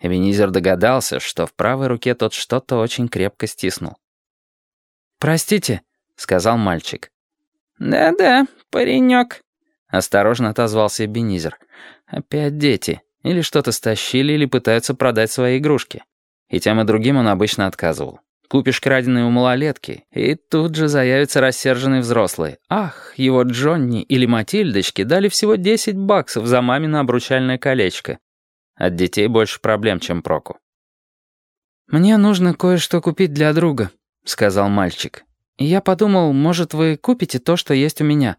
Эбенизер догадался, что в правой руке тот что-то очень крепко стиснул. «Простите», — сказал мальчик. «Да-да, паренек», — осторожно отозвался Эбенизер. «Опять дети. Или что-то стащили, или пытаются продать свои игрушки». И тем и другим он обычно отказывал. Купишь краденые у малолетки, и тут же заявится рассерженный взрослый. Ах, его Джонни или Матильдочки дали всего 10 баксов за мамино обручальное колечко. От детей больше проблем, чем проку. «Мне нужно кое-что купить для друга», — сказал мальчик. «И я подумал, может, вы купите то, что есть у меня».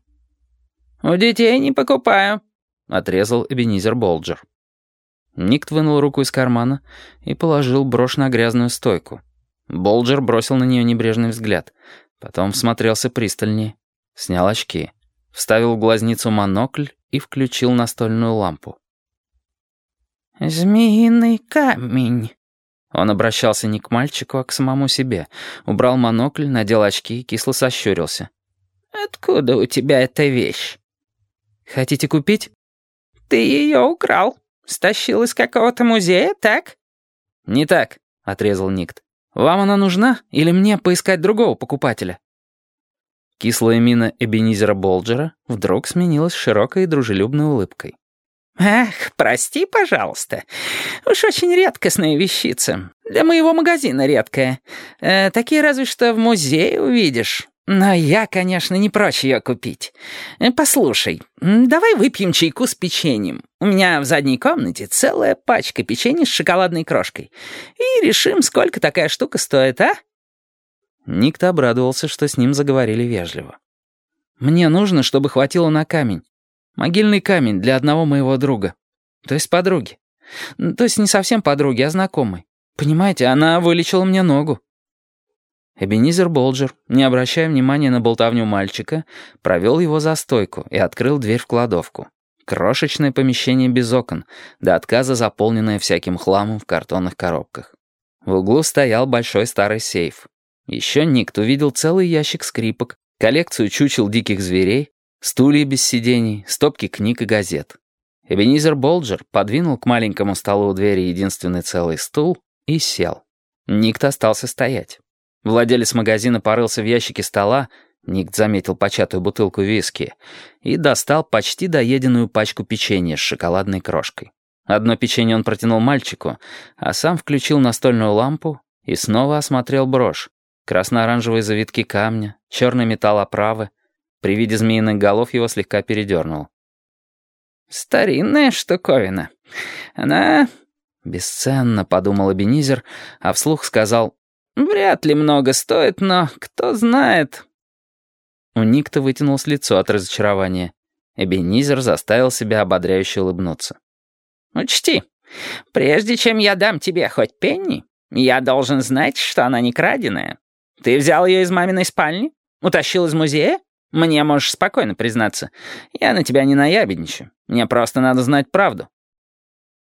«У детей не покупаю», — отрезал Эбенизер Болджер. Никт вынул руку из кармана и положил брошь на грязную стойку. Болджер бросил на нее небрежный взгляд. Потом всмотрелся пристальнее. Снял очки. Вставил в глазницу монокль и включил настольную лампу. «Змеиный камень». Он обращался не к мальчику, а к самому себе. Убрал монокль, надел очки и кисло сощурился. «Откуда у тебя эта вещь?» «Хотите купить?» «Ты ее украл. Стащил из какого-то музея, так?» «Не так», — отрезал Никт. «Вам она нужна или мне поискать другого покупателя?» Кислая мина Эбенизера Болджера вдруг сменилась широкой и дружелюбной улыбкой. «Ах, прости, пожалуйста. Уж очень редкостная вещица. Для моего магазина редкая. Э, такие разве что в музее увидишь. Но я, конечно, не прочь ее купить. Э, послушай, давай выпьем чайку с печеньем. У меня в задней комнате целая пачка печенья с шоколадной крошкой. И решим, сколько такая штука стоит, а?» Никто обрадовался, что с ним заговорили вежливо. «Мне нужно, чтобы хватило на камень. Могильный камень для одного моего друга. То есть подруги. То есть не совсем подруги, а знакомой. Понимаете, она вылечила мне ногу». Эбенизер Болджер, не обращая внимания на болтовню мальчика, провел его за стойку и открыл дверь в кладовку. Крошечное помещение без окон, до отказа заполненное всяким хламом в картонных коробках. В углу стоял большой старый сейф. Еще Ник увидел целый ящик скрипок, коллекцию чучел диких зверей, стулья без сидений, стопки книг и газет. Эбенизер Болджер подвинул к маленькому столу у двери единственный целый стул и сел. Никт остался стоять. Владелец магазина порылся в ящике стола, Ник заметил початую бутылку виски, и достал почти доеденную пачку печенья с шоколадной крошкой. Одно печенье он протянул мальчику, а сам включил настольную лампу и снова осмотрел брошь. Красно-оранжевые завитки камня, черный металл оправы. При виде змеиных голов его слегка передернул. «Старинная штуковина. Она...» «Бесценно», — подумал Эбенизер, а вслух сказал «Вряд ли много стоит, но кто знает». У Никта вытянулось лицо от разочарования. Эбенизер заставил себя ободряюще улыбнуться. «Учти, прежде чем я дам тебе хоть пенни, я должен знать, что она не краденая. Ты взял ее из маминой спальни? Утащил из музея? Мне можешь спокойно признаться. Я на тебя не наябедничаю. Мне просто надо знать правду».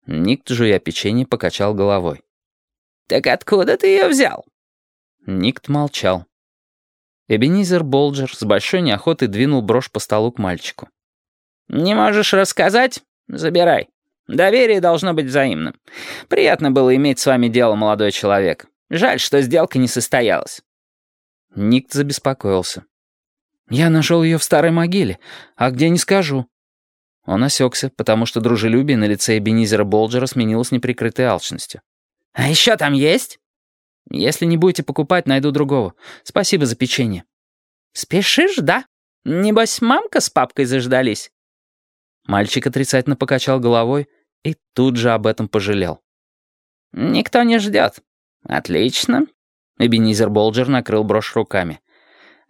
Никт, жуя печенье, покачал головой. «Так откуда ты ее взял?» Никт молчал. Эбенизер Болджер с большой неохотой двинул брошь по столу к мальчику. «Не можешь рассказать? Забирай. Доверие должно быть взаимным. Приятно было иметь с вами дело, молодой человек. Жаль, что сделка не состоялась». Никт забеспокоился. «Я нашел ее в старой могиле, а где не скажу». Он осекся, потому что дружелюбие на лице Эбенизера Болджера сменилось неприкрытой алчностью. «А еще там есть?» «Если не будете покупать, найду другого. Спасибо за печенье». «Спешишь, да? Небось, мамка с папкой заждались?» Мальчик отрицательно покачал головой и тут же об этом пожалел. «Никто не ждет. Отлично». Эбенизер Болджер накрыл брошь руками.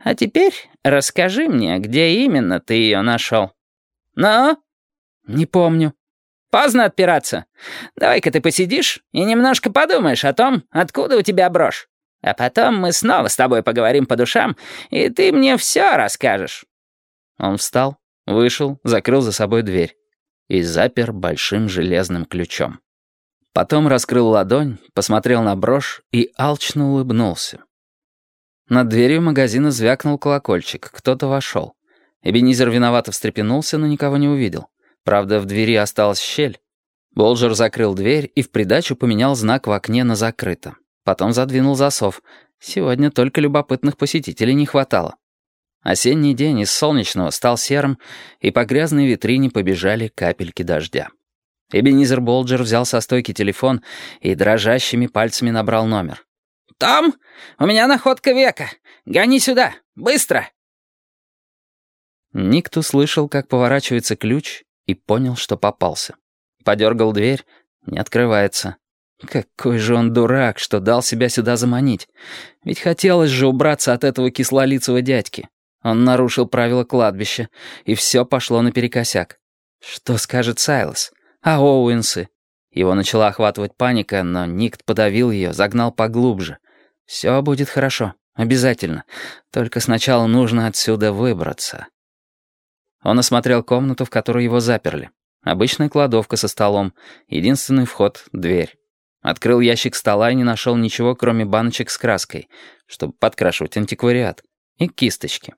«А теперь расскажи мне, где именно ты ее нашел?» «Ну?» «Не помню». Поздно отпираться. Давай-ка ты посидишь и немножко подумаешь о том, откуда у тебя брошь. А потом мы снова с тобой поговорим по душам, и ты мне все расскажешь». Он встал, вышел, закрыл за собой дверь и запер большим железным ключом. Потом раскрыл ладонь, посмотрел на брошь и алчно улыбнулся. Над дверью магазина звякнул колокольчик, кто-то вошел. Эбенизер виновато встрепенулся, но никого не увидел. Правда, в двери осталась щель. Болджер закрыл дверь и в придачу поменял знак в окне на закрыто. Потом задвинул засов. Сегодня только любопытных посетителей не хватало. Осенний день из солнечного стал серым, и по грязной витрине побежали капельки дождя. Эбенизер Болджер взял со стойки телефон и дрожащими пальцами набрал номер. «Том, у меня находка века. Гони сюда, быстро!» Никт услышал, как поворачивается ключ, и понял, что попался. Подергал дверь, не открывается. Какой же он дурак, что дал себя сюда заманить. Ведь хотелось же убраться от этого кислолицего дядьки. Он нарушил правила кладбища, и все пошло наперекосяк. Что скажет Сайлос? А Оуэнсы? Его начала охватывать паника, но Никт подавил ее, загнал поглубже. Все будет хорошо, обязательно. Только сначала нужно отсюда выбраться. Он осмотрел комнату, в которой его заперли. Обычная кладовка со столом, единственный вход — дверь. Открыл ящик стола и не нашел ничего, кроме баночек с краской, чтобы подкрашивать антиквариат, и кисточки.